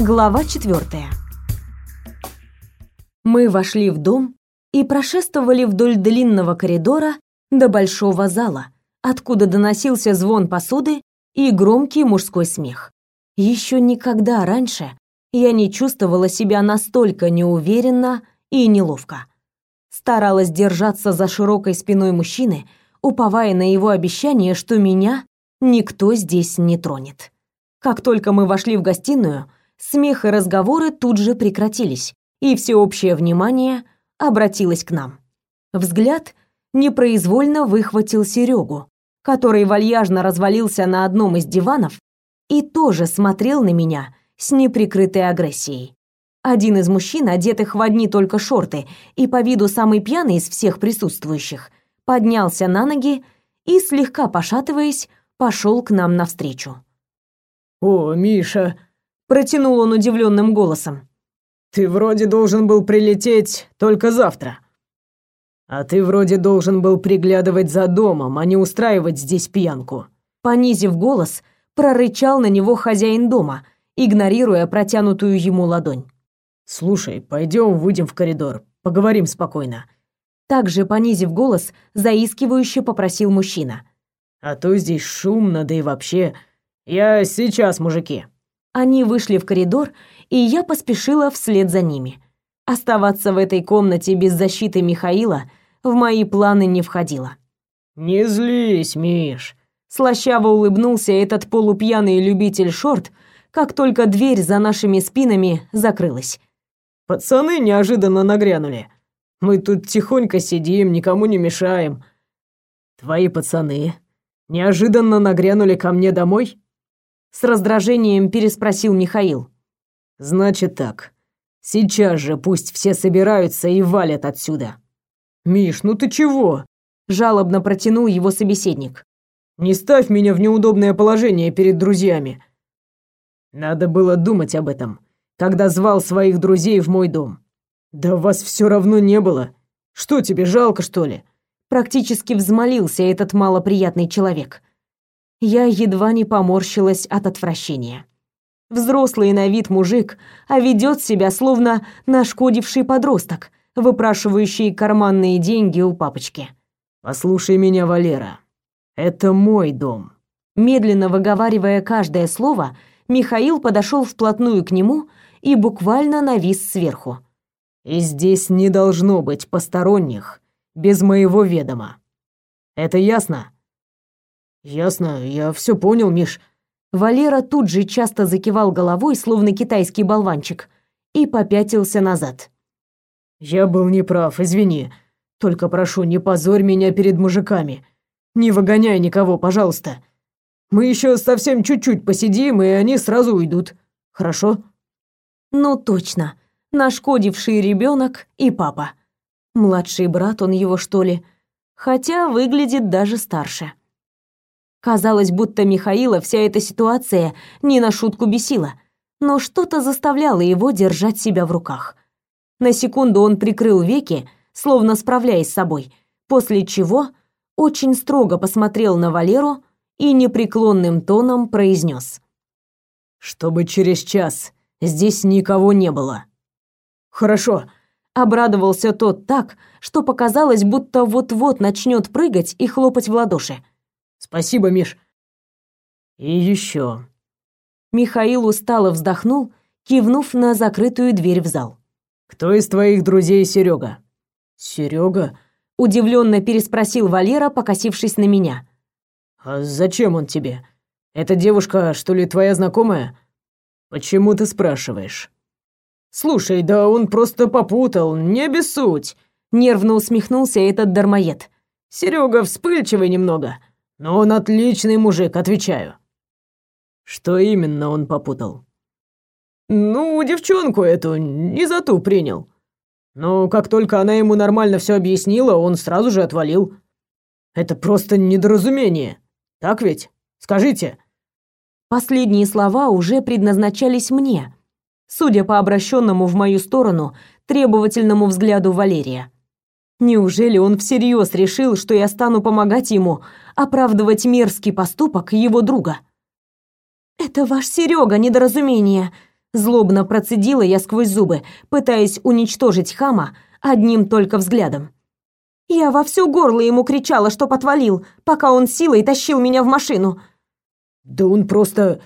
Глава четвертая. Мы вошли в дом и прошествовали вдоль длинного коридора до большого зала, откуда доносился звон посуды и громкий мужской смех. Еще никогда раньше я не чувствовала себя настолько неуверенно и неловко. Старалась держаться за широкой спиной мужчины, уповая на его обещание, что меня никто здесь не тронет. Как только мы вошли в гостиную, смех и разговоры тут же прекратились, и всеобщее внимание обратилось к нам. Взгляд непроизвольно выхватил Серегу, который вальяжно развалился на одном из диванов и тоже смотрел на меня с неприкрытой агрессией. Один из мужчин, одетых в одни только шорты и по виду самый пьяный из всех присутствующих, поднялся на ноги и, слегка пошатываясь, пошел к нам навстречу. «О, Миша!» Протянул он удивленным голосом. Ты вроде должен был прилететь только завтра. А ты вроде должен был приглядывать за домом, а не устраивать здесь пьянку. Понизив голос, прорычал на него хозяин дома, игнорируя протянутую ему ладонь. Слушай, пойдем выйдем в коридор, поговорим спокойно. Также понизив голос, заискивающе попросил мужчина. А то здесь шумно, да и вообще. Я сейчас, мужики. Они вышли в коридор, и я поспешила вслед за ними. Оставаться в этой комнате без защиты Михаила в мои планы не входило. «Не злись, Миш!» Слащаво улыбнулся этот полупьяный любитель шорт, как только дверь за нашими спинами закрылась. «Пацаны неожиданно нагрянули. Мы тут тихонько сидим, никому не мешаем. Твои пацаны неожиданно нагрянули ко мне домой?» С раздражением переспросил Михаил. Значит так. Сейчас же пусть все собираются и валят отсюда. Миш, ну ты чего? жалобно протянул его собеседник. Не ставь меня в неудобное положение перед друзьями. Надо было думать об этом, когда звал своих друзей в мой дом. Да вас все равно не было. Что тебе жалко, что ли? Практически взмолился этот малоприятный человек я едва не поморщилась от отвращения. Взрослый на вид мужик, а ведет себя словно нашкодивший подросток, выпрашивающий карманные деньги у папочки. «Послушай меня, Валера. Это мой дом». Медленно выговаривая каждое слово, Михаил подошел вплотную к нему и буквально навис сверху. «И здесь не должно быть посторонних без моего ведома. Это ясно?» «Ясно, я все понял, Миш». Валера тут же часто закивал головой, словно китайский болванчик, и попятился назад. «Я был неправ, извини. Только прошу, не позорь меня перед мужиками. Не выгоняй никого, пожалуйста. Мы еще совсем чуть-чуть посидим, и они сразу уйдут. Хорошо?» «Ну точно. Нашкодивший ребенок и папа. Младший брат он его, что ли? Хотя выглядит даже старше». Казалось, будто Михаила вся эта ситуация не на шутку бесила, но что-то заставляло его держать себя в руках. На секунду он прикрыл веки, словно справляясь с собой, после чего очень строго посмотрел на Валеру и непреклонным тоном произнес: «Чтобы через час здесь никого не было». «Хорошо», — обрадовался тот так, что показалось, будто вот-вот начнет прыгать и хлопать в ладоши. Спасибо, Миш. И еще. Михаил устало вздохнул, кивнув на закрытую дверь в зал. Кто из твоих друзей Серега? Серега? Удивленно переспросил Валера, покосившись на меня. А зачем он тебе? Эта девушка, что ли, твоя знакомая? Почему ты спрашиваешь? Слушай, да он просто попутал, не обессудь. Нервно усмехнулся этот дармоед. Серега вспыльчивый немного. Но он отличный мужик, отвечаю. Что именно он попутал? Ну, девчонку эту не за ту принял. Но как только она ему нормально все объяснила, он сразу же отвалил. Это просто недоразумение. Так ведь? Скажите. Последние слова уже предназначались мне, судя по обращенному в мою сторону требовательному взгляду Валерия. Неужели он всерьез решил, что я стану помогать ему оправдывать мерзкий поступок его друга? «Это ваш Серега недоразумение», Злобно процедила я сквозь зубы, пытаясь уничтожить хама одним только взглядом. Я во все горло ему кричала, что потвалил, пока он силой тащил меня в машину. «Да он просто...»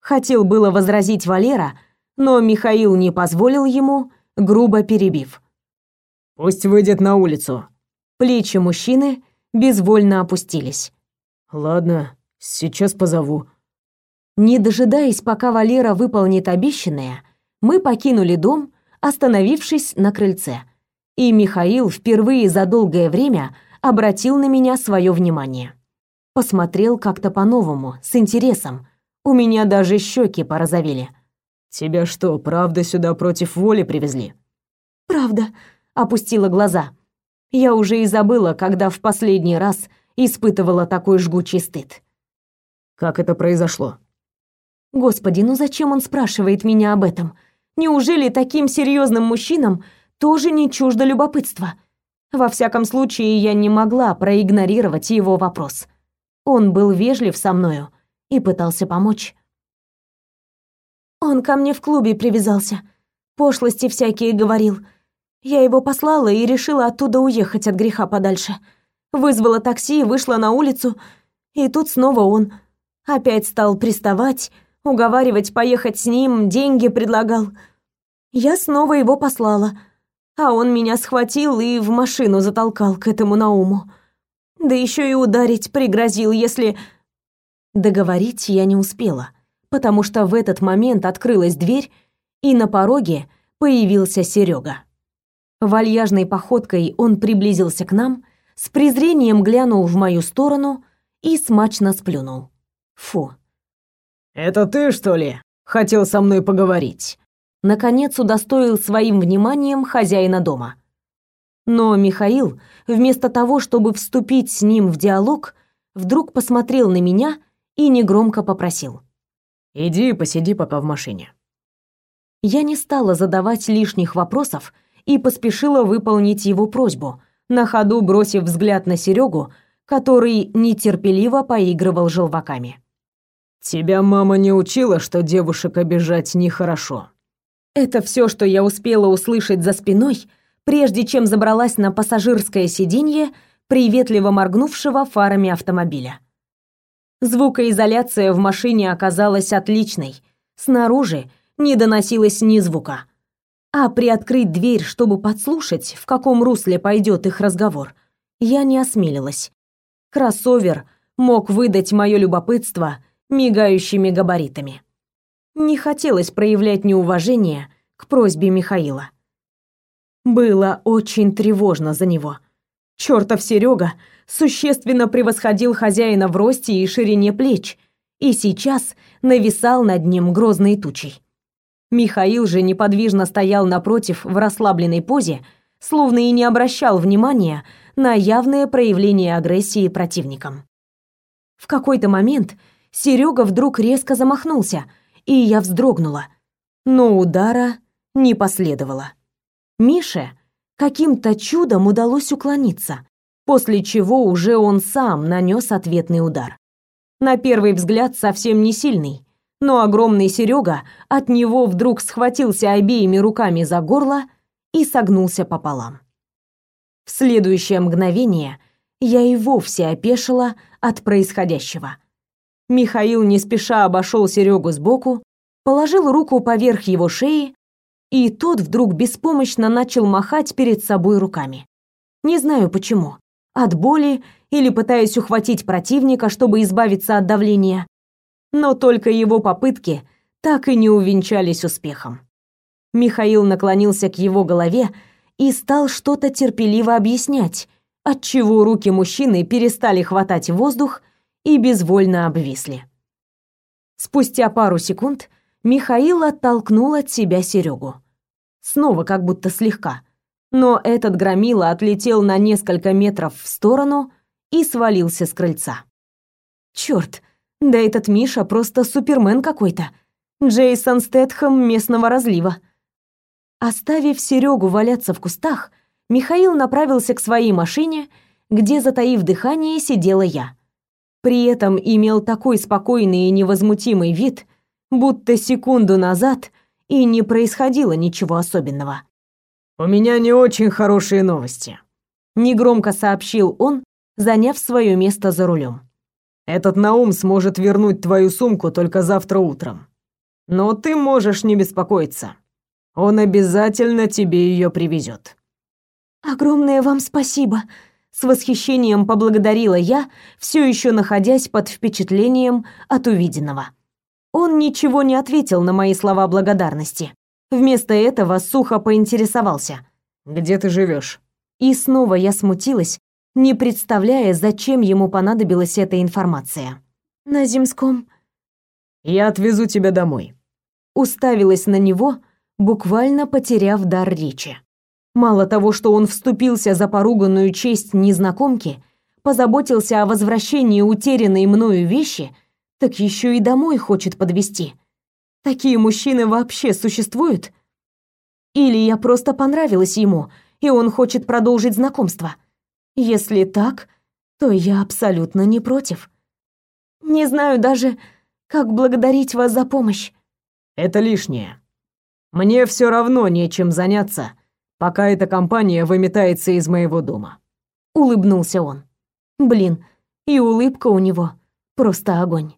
Хотел было возразить Валера, но Михаил не позволил ему, грубо перебив. «Пусть выйдет на улицу». Плечи мужчины безвольно опустились. «Ладно, сейчас позову». Не дожидаясь, пока Валера выполнит обещанное, мы покинули дом, остановившись на крыльце. И Михаил впервые за долгое время обратил на меня свое внимание. Посмотрел как-то по-новому, с интересом. У меня даже щеки порозовели. «Тебя что, правда сюда против воли привезли?» «Правда», — опустила глаза. Я уже и забыла, когда в последний раз испытывала такой жгучий стыд. «Как это произошло?» Господи, ну зачем он спрашивает меня об этом? Неужели таким серьезным мужчинам тоже не чуждо любопытства? Во всяком случае, я не могла проигнорировать его вопрос. Он был вежлив со мною и пытался помочь. Он ко мне в клубе привязался. Пошлости всякие говорил. Я его послала и решила оттуда уехать от греха подальше. Вызвала такси, вышла на улицу, и тут снова он опять стал приставать, уговаривать поехать с ним, деньги предлагал. Я снова его послала, а он меня схватил и в машину затолкал к этому Науму. Да еще и ударить пригрозил, если... Договорить я не успела, потому что в этот момент открылась дверь, и на пороге появился Серега. Вальяжной походкой он приблизился к нам, с презрением глянул в мою сторону и смачно сплюнул. Фу, «Это ты, что ли, хотел со мной поговорить?» Наконец удостоил своим вниманием хозяина дома. Но Михаил, вместо того, чтобы вступить с ним в диалог, вдруг посмотрел на меня и негромко попросил. «Иди посиди пока в машине». Я не стала задавать лишних вопросов и поспешила выполнить его просьбу, на ходу бросив взгляд на Серегу, который нетерпеливо поигрывал желваками. Тебя мама не учила, что девушек обижать нехорошо. Это все, что я успела услышать за спиной, прежде чем забралась на пассажирское сиденье приветливо моргнувшего фарами автомобиля. Звукоизоляция в машине оказалась отличной. Снаружи не доносилось ни звука. А приоткрыть дверь, чтобы подслушать, в каком русле пойдет их разговор, я не осмелилась. Кроссовер мог выдать мое любопытство — мигающими габаритами. Не хотелось проявлять неуважение к просьбе Михаила. Было очень тревожно за него. Чёртов Серега существенно превосходил хозяина в росте и ширине плеч, и сейчас нависал над ним грозной тучей. Михаил же неподвижно стоял напротив в расслабленной позе, словно и не обращал внимания на явное проявление агрессии противникам. В какой-то момент Серега вдруг резко замахнулся, и я вздрогнула. Но удара не последовало. Мише каким-то чудом удалось уклониться, после чего уже он сам нанес ответный удар. На первый взгляд совсем не сильный, но огромный Серега от него вдруг схватился обеими руками за горло и согнулся пополам. В следующее мгновение я и вовсе опешила от происходящего. Михаил не спеша обошел Серегу сбоку, положил руку поверх его шеи, и тот вдруг беспомощно начал махать перед собой руками. Не знаю почему. От боли или пытаясь ухватить противника, чтобы избавиться от давления. Но только его попытки так и не увенчались успехом. Михаил наклонился к его голове и стал что-то терпеливо объяснять, отчего руки мужчины перестали хватать воздух и безвольно обвисли. Спустя пару секунд Михаил оттолкнул от себя Серегу. Снова как будто слегка. Но этот громила отлетел на несколько метров в сторону и свалился с крыльца. Черт, да этот Миша просто супермен какой-то. Джейсон Стэтхэм местного разлива. Оставив Серегу валяться в кустах, Михаил направился к своей машине, где, затаив дыхание, сидела я. При этом имел такой спокойный и невозмутимый вид, будто секунду назад и не происходило ничего особенного. «У меня не очень хорошие новости», — негромко сообщил он, заняв свое место за рулем. «Этот Наум сможет вернуть твою сумку только завтра утром. Но ты можешь не беспокоиться. Он обязательно тебе ее привезет». «Огромное вам спасибо», — с восхищением поблагодарила я, все еще находясь под впечатлением от увиденного. Он ничего не ответил на мои слова благодарности. Вместо этого сухо поинтересовался. «Где ты живешь? И снова я смутилась, не представляя, зачем ему понадобилась эта информация. «На Земском...» «Я отвезу тебя домой». Уставилась на него, буквально потеряв дар речи. Мало того, что он вступился за поруганную честь незнакомки, позаботился о возвращении утерянной мною вещи, так еще и домой хочет подвести. Такие мужчины вообще существуют? Или я просто понравилась ему, и он хочет продолжить знакомство? Если так, то я абсолютно не против. Не знаю даже, как благодарить вас за помощь. Это лишнее. Мне все равно нечем заняться, пока эта компания выметается из моего дома. Улыбнулся он. Блин, и улыбка у него просто огонь.